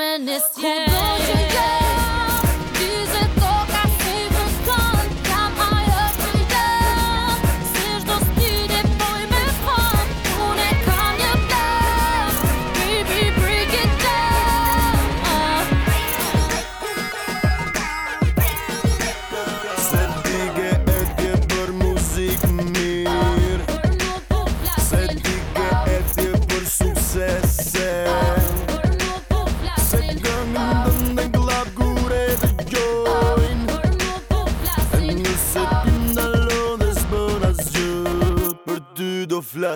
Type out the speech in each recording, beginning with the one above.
And Yeah. Who blows your?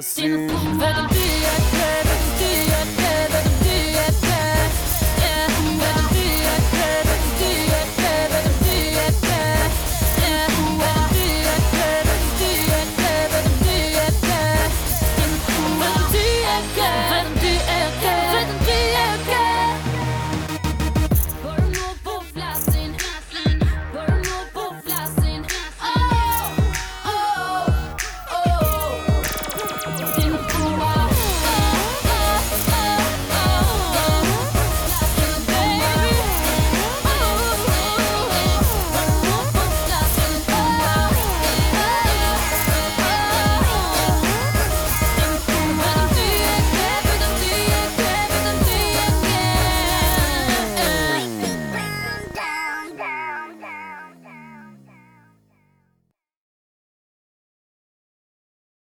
Verdim